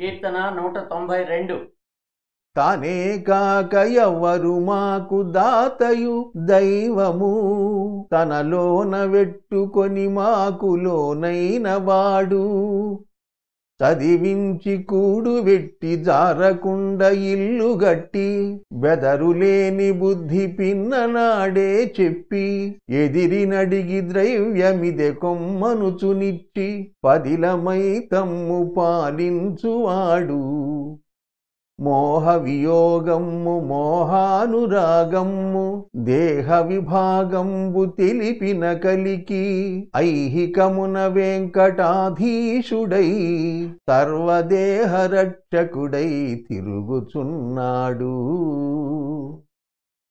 కీర్తన నూట తొంభై రెండు. తానే కాక ఎవరు మాకు దాతయు దైవము. తనలోన వెట్టుకొని మాకు లోనైన వాడు. చదివించి కూడు వెట్టి జారకుండ ఇల్లు గట్టి బెదరులేని బుద్ధి పిన్ననాడే చెప్పి ఎదిరినడిగి ద్రవ్యమిదె కొమ్మనుచునిట్టి పదిలమై తమ్ము పాలించువాడు. మోహ వియోగమ్ము మోహానురాగమ్ము దేహ విభాగంబు తెలిపిన కలికి ఐహికమున వెంకటాధీశుడై సర్వదేహ రక్షకుడై తిరుగుచున్నాడు.